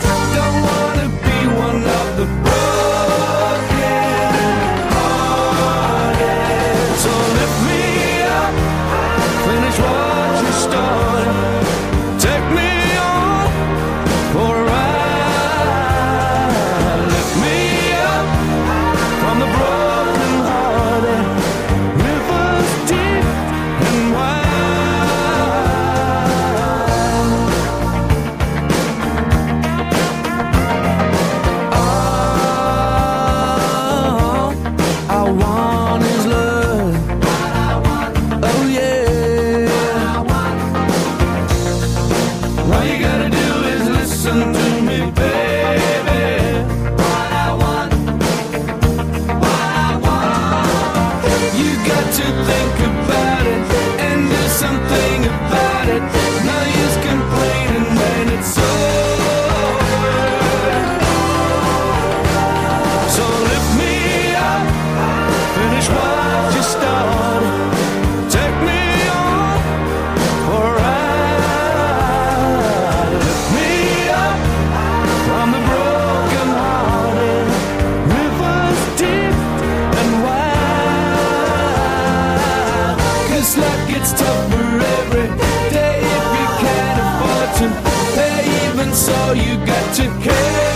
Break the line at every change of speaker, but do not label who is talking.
Don't so, you got to care.